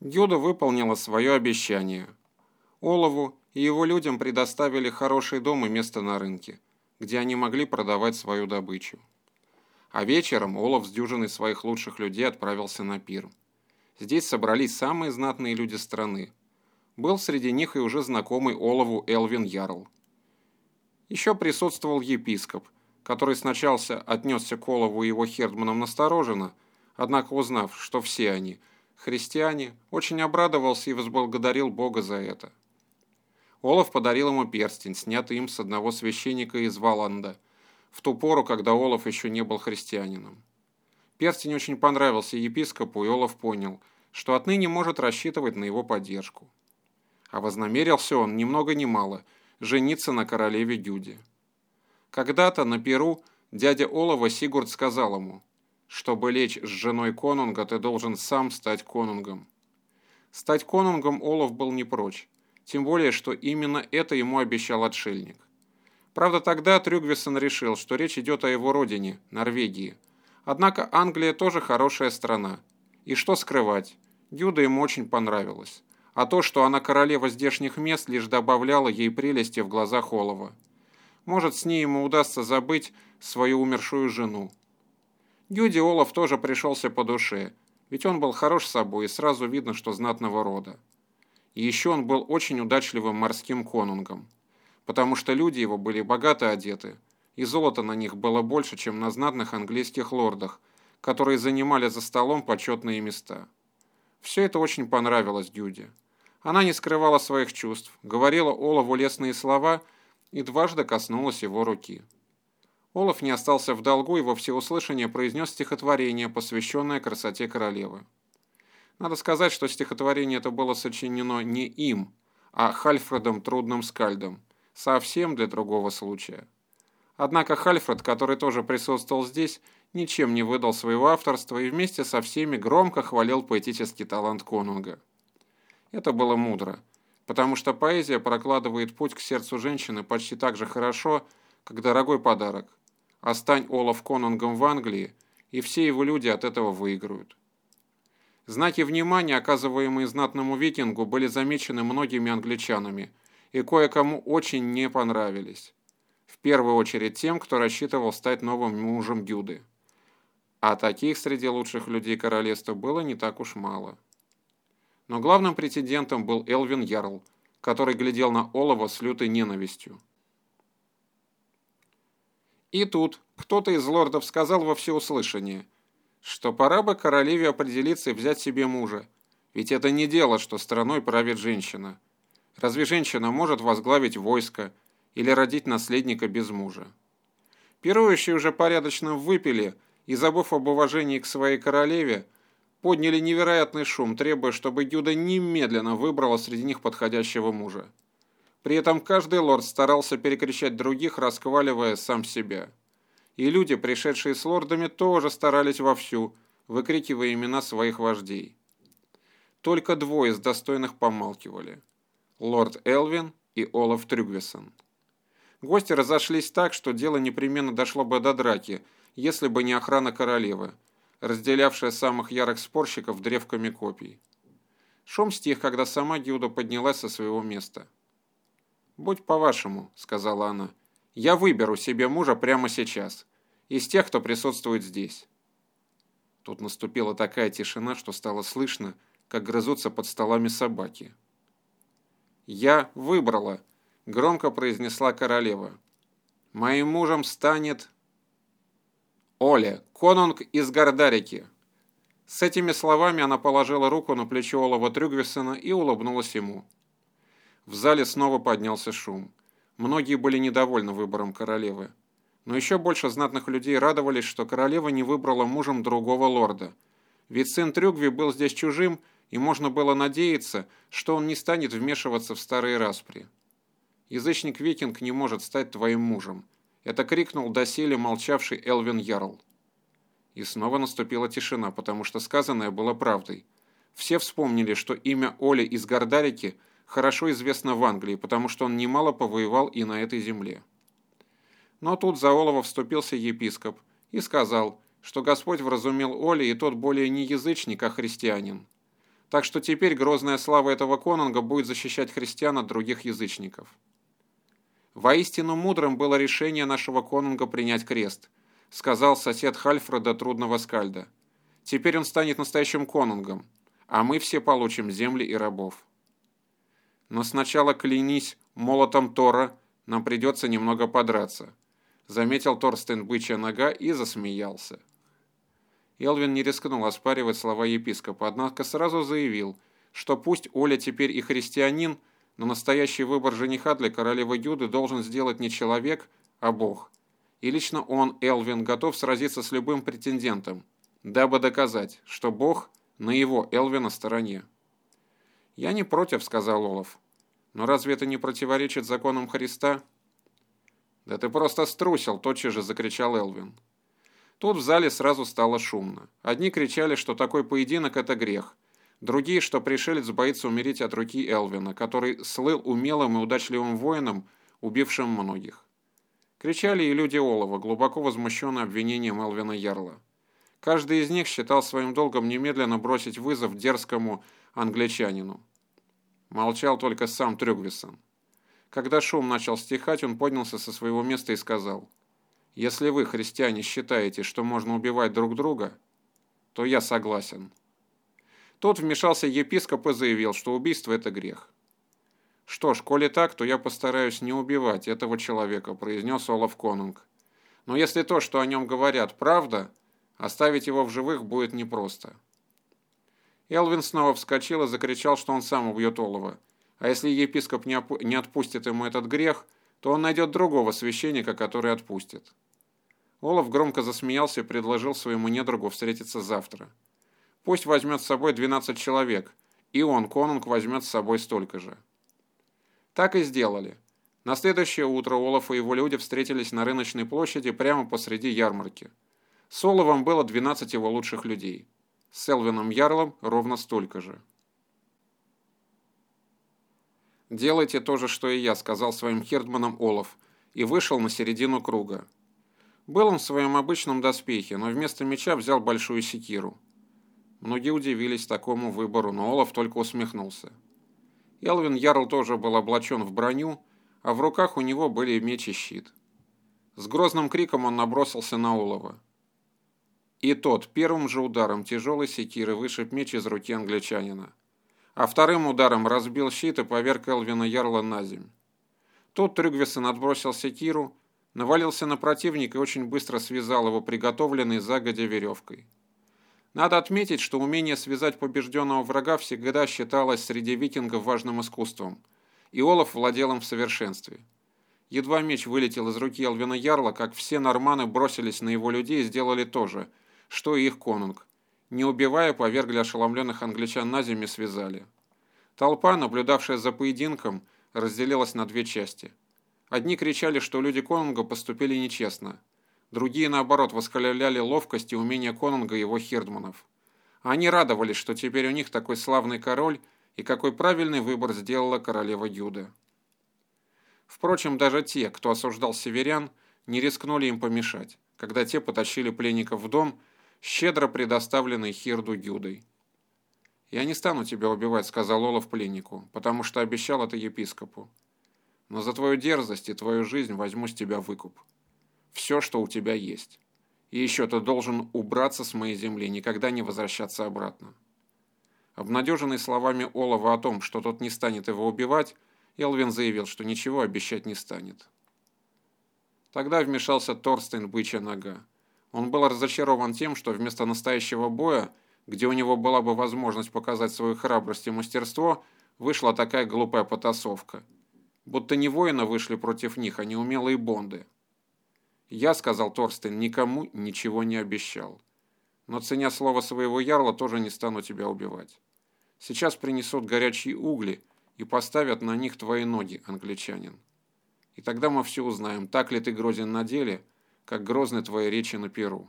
Гюда выполнила свое обещание. Олову и его людям предоставили хороший дом и место на рынке, где они могли продавать свою добычу. А вечером Олов с дюжиной своих лучших людей отправился на пир. Здесь собрались самые знатные люди страны. Был среди них и уже знакомый Олову Элвин Ярл. Еще присутствовал епископ, который сначала отнесся к Олову и его хердманам настороженно, однако узнав, что все они – христиане, очень обрадовался и возблагодарил Бога за это. Олаф подарил ему перстень, снятый им с одного священника из Валанда, в ту пору, когда Олаф еще не был христианином. Перстень очень понравился епископу, и Олаф понял, что отныне может рассчитывать на его поддержку. А вознамерился он, ни много ни мало, жениться на королеве Гюде. Когда-то на Перу дядя Олова Сигурд сказал ему – чтобы лечь с женой конунга, ты должен сам стать конунгом. Стать конунгом Олаф был не прочь, тем более, что именно это ему обещал отшельник. Правда, тогда Трюгвисон решил, что речь идет о его родине, Норвегии. Однако Англия тоже хорошая страна. И что скрывать, Дюда ему очень понравилась. А то, что она королева здешних мест, лишь добавляло ей прелести в глазах Олова. Может, с ней ему удастся забыть свою умершую жену. Гюди Олаф тоже пришелся по душе, ведь он был хорош собой и сразу видно, что знатного рода. И еще он был очень удачливым морским конунгом, потому что люди его были богато одеты, и золота на них было больше, чем на знатных английских лордах, которые занимали за столом почетные места. Все это очень понравилось Дюде. Она не скрывала своих чувств, говорила Олову лестные слова и дважды коснулась его руки. Олаф не остался в долгу и во всеуслышание произнес стихотворение, посвященное красоте королевы. Надо сказать, что стихотворение это было сочинено не им, а Хальфредом Трудным Скальдом, совсем для другого случая. Однако Хальфред, который тоже присутствовал здесь, ничем не выдал своего авторства и вместе со всеми громко хвалил поэтический талант Конунга. Это было мудро, потому что поэзия прокладывает путь к сердцу женщины почти так же хорошо, как дорогой подарок, а стань Олаф Конунгом в Англии, и все его люди от этого выиграют. Знаки внимания, оказываемые знатному викингу, были замечены многими англичанами и кое-кому очень не понравились. В первую очередь тем, кто рассчитывал стать новым мужем Гюды. А таких среди лучших людей королевства было не так уж мало. Но главным претендентом был Элвин Ярл, который глядел на Олова с лютой ненавистью. И тут кто-то из лордов сказал во всеуслышание, что пора бы королеве определиться и взять себе мужа, ведь это не дело, что страной правит женщина. Разве женщина может возглавить войско или родить наследника без мужа? Пирующие уже порядочно выпили и, забыв об уважении к своей королеве, подняли невероятный шум, требуя, чтобы Гюда немедленно выбрала среди них подходящего мужа. При этом каждый лорд старался перекричать других, расхваливая сам себя. И люди, пришедшие с лордами, тоже старались вовсю, выкрикивая имена своих вождей. Только двое из достойных помалкивали. Лорд Элвин и Олаф Трюгвисон. Гости разошлись так, что дело непременно дошло бы до драки, если бы не охрана королевы, разделявшая самых ярых спорщиков древками копий. Шум стих, когда сама Гюда поднялась со своего места. «Будь по-вашему», — сказала она. «Я выберу себе мужа прямо сейчас, из тех, кто присутствует здесь». Тут наступила такая тишина, что стало слышно, как грызутся под столами собаки. «Я выбрала», — громко произнесла королева. «Моим мужем станет...» «Оля, конунг из Гордарики». С этими словами она положила руку на плечо Олова Трюгвисона и улыбнулась ему. В зале снова поднялся шум. Многие были недовольны выбором королевы. Но еще больше знатных людей радовались, что королева не выбрала мужем другого лорда. Ведь сын Трюгви был здесь чужим, и можно было надеяться, что он не станет вмешиваться в старые распри. «Язычник-викинг не может стать твоим мужем», — это крикнул доселе молчавший Элвин Ярл. И снова наступила тишина, потому что сказанное было правдой. Все вспомнили, что имя Оли из Гордарики — хорошо известно в Англии, потому что он немало повоевал и на этой земле. Но тут за Олова вступился епископ и сказал, что Господь вразумел Оли, и тот более не язычник, а христианин. Так что теперь грозная слава этого конунга будет защищать христиан от других язычников. Воистину мудрым было решение нашего конунга принять крест, сказал сосед Хальфреда Трудного Скальда. Теперь он станет настоящим конунгом, а мы все получим земли и рабов. Но сначала клянись молотом Тора, нам придется немного подраться, заметил Торстен бычья нога и засмеялся. Элвин не рискнул оспаривать слова епископа, однако сразу заявил, что пусть Оля теперь и христианин, но настоящий выбор жениха для королевы Юды должен сделать не человек, а Бог. И лично он, Элвин, готов сразиться с любым претендентом, дабы доказать, что Бог на его, Элвина, стороне. «Я не против», — сказал Олаф. «Но разве это не противоречит законам Христа?» «Да ты просто струсил», — тотчас же закричал Элвин. Тут в зале сразу стало шумно. Одни кричали, что такой поединок – это грех. Другие, что пришелец боится умереть от руки Элвина, который слыл умелым и удачливым воином, убившим многих. Кричали и люди Олова, глубоко возмущенные обвинением Элвина Ярла. Каждый из них считал своим долгом немедленно бросить вызов дерзкому англичанину. Молчал только сам Трюгвисон. Когда шум начал стихать, он поднялся со своего места и сказал – если вы, христиане, считаете, что можно убивать друг друга, то я согласен. Тут вмешался епископ и заявил, что убийство – это грех. «Что ж, коли так, то я постараюсь не убивать этого человека», – произнес Олаф Конунг. «Но если то, что о нем говорят, правда, оставить его в живых будет непросто». Элвин снова вскочил и закричал, что он сам убьет Олова. А если епископ не отпустит ему этот грех – то он найдет другого священника, который отпустит. Олаф громко засмеялся и предложил своему недругу встретиться завтра. Пусть возьмет с собой 12 человек, и он, конунг, возьмет с собой столько же. Так и сделали. На следующее утро Олаф и его люди встретились на рыночной площади прямо посреди ярмарки. С Оловом было 12 его лучших людей. С Элвином Ярлом ровно столько же. «Делайте то же, что и я», — сказал своим хердманам Олаф, и вышел на середину круга. Был он в своем обычном доспехе, но вместо меча взял большую секиру. Многие удивились такому выбору, но Олаф только усмехнулся. Элвин Ярл тоже был облачен в броню, а в руках у него были меч и щит. С грозным криком он набросился на Олова. И тот первым же ударом тяжелой секиры вышиб меч из руки англичанина а вторым ударом разбил щит и поверг Элвина Ярла на земь. Тут Трюгвисон отбросил секиру, навалился на противника и очень быстро связал его приготовленной загодя веревкой. Надо отметить, что умение связать побежденного врага всегда считалось среди викингов важным искусством, и Олаф владел им в совершенстве. Едва меч вылетел из руки Элвина Ярла, как все норманы бросились на его людей и сделали то же, что их конунг, не убивая, повергли ошеломленных англичан на землю связали. Толпа, наблюдавшая за поединком, разделилась на две части. Одни кричали, что люди Конунга поступили нечестно. Другие, наоборот, восхваляли ловкость и умение Конунга и его хирдманов. Они радовались, что теперь у них такой славный король, и какой правильный выбор сделала королева Юда. Впрочем, даже те, кто осуждал северян, не рискнули им помешать, когда те потащили пленников в дом щедро предоставленный Хирду Юдой. «Я не стану тебя убивать», — сказал Олаф пленнику, «потому что обещал это епископу. Но за твою дерзость и твою жизнь возьму с тебя выкуп. Все, что у тебя есть. И еще ты должен убраться с моей земли, никогда не возвращаться обратно». Обнадеженный словами Олова о том, что тот не станет его убивать, Элвин заявил, что ничего обещать не станет. Тогда вмешался Торстейн Бычья Нога. Он был разочарован тем, что вместо настоящего боя, где у него была бы возможность показать свою храбрость и мастерство, вышла такая глупая потасовка. Будто не воины вышли против них, а неумелые бонды. Я, сказал Торстен, никому ничего не обещал. Но ценя слово своего ярла, тоже не стану тебя убивать. Сейчас принесут горячие угли и поставят на них твои ноги, англичанин. И тогда мы все узнаем, так ли ты грозен на деле – как грозны твои речи на Перу.